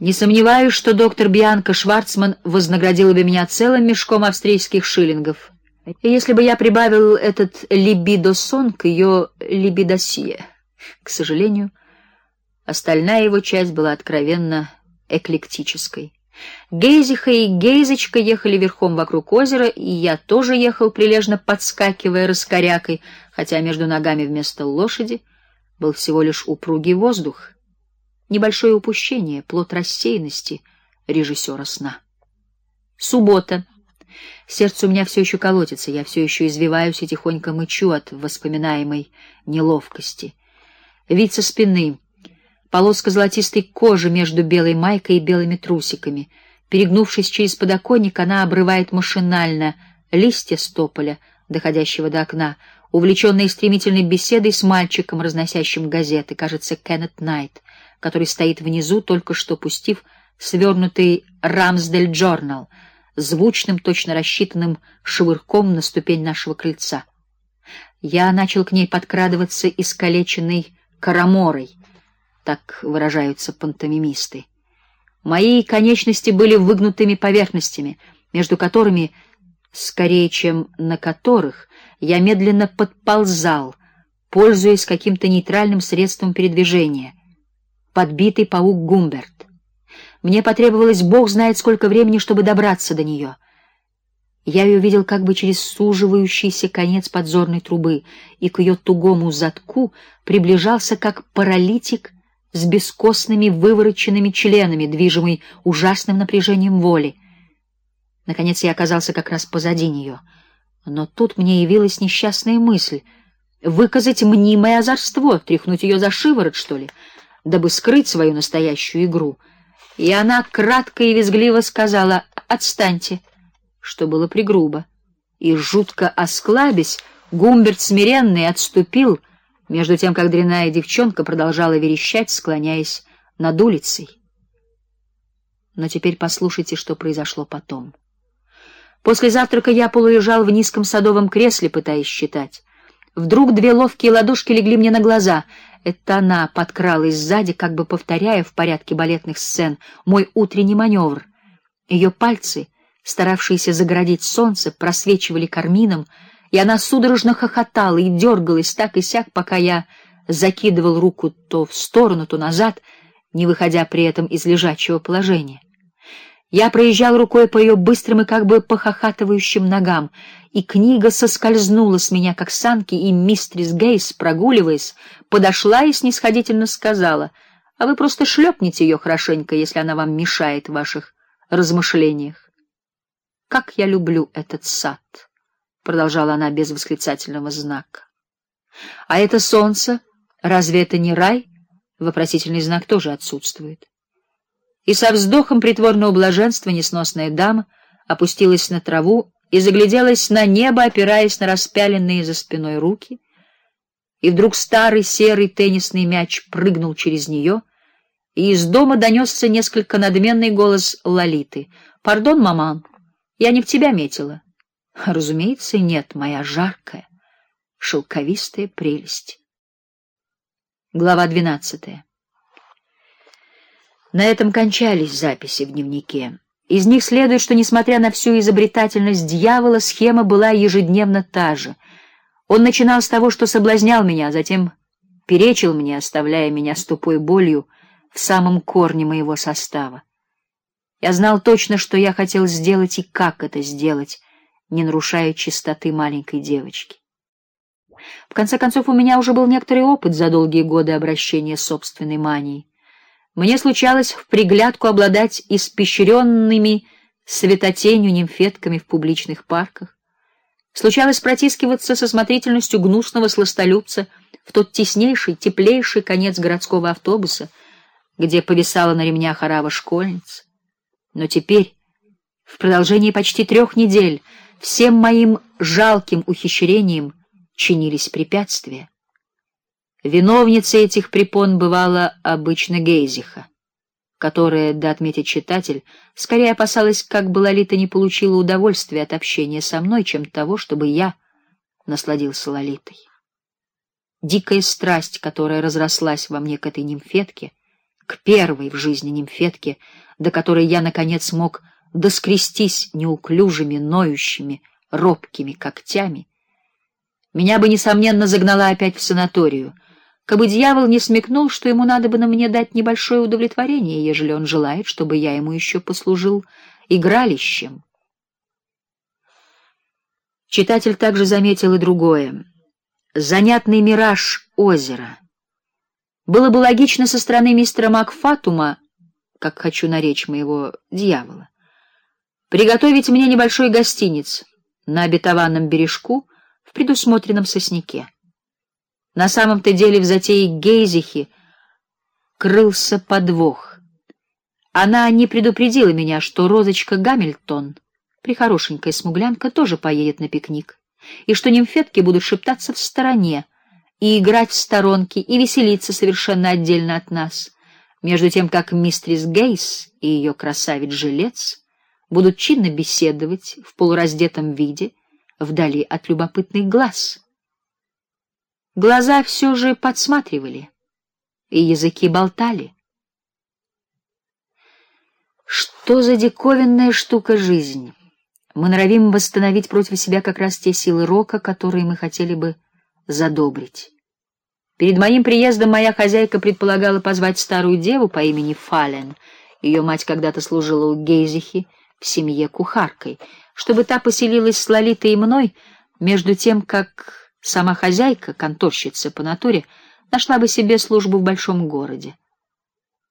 Не сомневаюсь, что доктор Бианка Шварцман вознаградила бы меня целым мешком австрийских шиллингов, если бы я прибавил этот либидосон к ее либидосие. К сожалению, остальная его часть была откровенно эклектической. Гейзиха и Гейзочка ехали верхом вокруг озера, и я тоже ехал прилежно подскакивая раскорякой, хотя между ногами вместо лошади был всего лишь упругий воздух. Небольшое упущение, плод рассеянности режиссера сна. Суббота. Сердце у меня все еще колотится, я все еще извиваюсь и тихонько мычу от воспоминаемой неловкости. Вид со спины, полоска золотистой кожи между белой майкой и белыми трусиками. Перегнувшись через подоконник, она обрывает машинально листья стополя, доходящего до окна, увлеченная стремительной беседой с мальчиком, разносящим газеты, кажется, Кеннет Найт который стоит внизу, только что пустив свернутый Рамсдель Journal, звучным, точно рассчитанным швырком на ступень нашего крыльца. Я начал к ней подкрадываться искалеченной караморой, так выражаются пантомимисты. Мои конечности были выгнутыми поверхностями, между которыми, скорее, чем на которых, я медленно подползал, пользуясь каким-то нейтральным средством передвижения подбитый паук Гумберт. Мне потребовалось бог знает сколько времени, чтобы добраться до нее. Я ее видел как бы через суживающийся конец подзорной трубы, и к ее тугому задку приближался как паралитик с бескостными вывороченными членами, движимый ужасным напряжением воли. Наконец я оказался как раз позади нее. Но тут мне явилась несчастная мысль выказать мнимое озорство, тряхнуть ее за шиворот, что ли дабы скрыть свою настоящую игру. И она кратко и визгливо сказала: "Отстаньте", что было пригрубо. И жутко осклабясь, Гумберт смиренный отступил, между тем как дряная девчонка продолжала верещать, склоняясь над улицей. Но теперь послушайте, что произошло потом. После завтрака я полулежал в низком садовом кресле, пытаясь считать. Вдруг две ловкие ладошки легли мне на глаза. Это она подкралась сзади, как бы повторяя в порядке балетных сцен мой утренний маневр. Ее пальцы, старавшиеся загородить солнце, просвечивали кармином, и она судорожно хохотала и дергалась так и сяк, пока я закидывал руку то в сторону, то назад, не выходя при этом из лежачего положения. Я проезжал рукой по ее быстрым и как бы похохатывающим ногам, и книга соскользнула с меня как санки, и мистрис Гейс, прогуливаясь, подошла и снисходительно сказала: "А вы просто шлепните ее хорошенько, если она вам мешает в ваших размышлениях". Как я люблю этот сад, продолжала она без восклицательного знака. А это солнце, разве это не рай? Вопросительный знак тоже отсутствует. И со вздохом притворного блаженства несносная дама опустилась на траву и загляделась на небо, опираясь на распяленные за спиной руки. И вдруг старый серый теннисный мяч прыгнул через нее, и из дома донесся несколько надменный голос Лолиты: "Пардон, маман, я не в тебя метила". Разумеется, нет, моя жаркая, шелковистая прелесть. Глава двенадцатая. На этом кончались записи в дневнике. Из них следует, что несмотря на всю изобретательность дьявола, схема была ежедневно та же. Он начинал с того, что соблазнял меня, затем перечил мне, оставляя меня с тупой болью в самом корне моего состава. Я знал точно, что я хотел сделать и как это сделать, не нарушая чистоты маленькой девочки. В конце концов, у меня уже был некоторый опыт за долгие годы обращения с собственной манией. Мне случалось в приглядку обладать испещренными светотенью нимфетками в публичных парках. Случалось протискиваться со смотрительностью гнусного сластолюбца в тот теснейший, теплейший конец городского автобуса, где повисала на ремнях орава школьниц. Но теперь, в продолжении почти трех недель, всем моим жалким ухищрениям чинились препятствия. Виновницей этих препон бывала обычно Гейзиха, которая, да отметит читатель, скорее опасалась, как бы Лолита не получила удовольствия от общения со мной, чем того, чтобы я насладился Лолитой. Дикая страсть, которая разрослась во мне к этой нимфетке, к первой в жизни нимфетке, до которой я, наконец, мог доскрестись неуклюжими, ноющими, робкими когтями, меня бы, несомненно, загнала опять в санаторию, кабы дьявол не смекнул, что ему надо бы на мне дать небольшое удовлетворение, ежели он желает, чтобы я ему еще послужил игралищем. Читатель также заметил и другое. Занятный мираж озера. Было бы логично со стороны мистера Макфатума, как хочу наречь моего дьявола, приготовить мне небольшой гостиниц на обетованном бережку в предусмотренном сосняке. На самом-то деле в затее Гейзихи крылся подвох. Она не предупредила меня, что розочка Гамильтон, прихорошенькая смуглянка, тоже поедет на пикник, и что нимфетки будут шептаться в стороне и играть в сторонке и веселиться совершенно отдельно от нас, между тем как мистрис Гейс и ее красавец-жилец будут чинно беседовать в полураздетом виде вдали от любопытных глаз. Глаза все же подсматривали, и языки болтали. Что за диковинная штука жизнь? Мы норовим восстановить против себя как раз те силы рока, которые мы хотели бы задобрить. Перед моим приездом моя хозяйка предполагала позвать старую деву по имени Фален. Ее мать когда-то служила у Гейзихи в семье кухаркой, чтобы та поселилась с Лолитой и мной, между тем как сама хозяйка, конторщица по натуре, нашла бы себе службу в большом городе.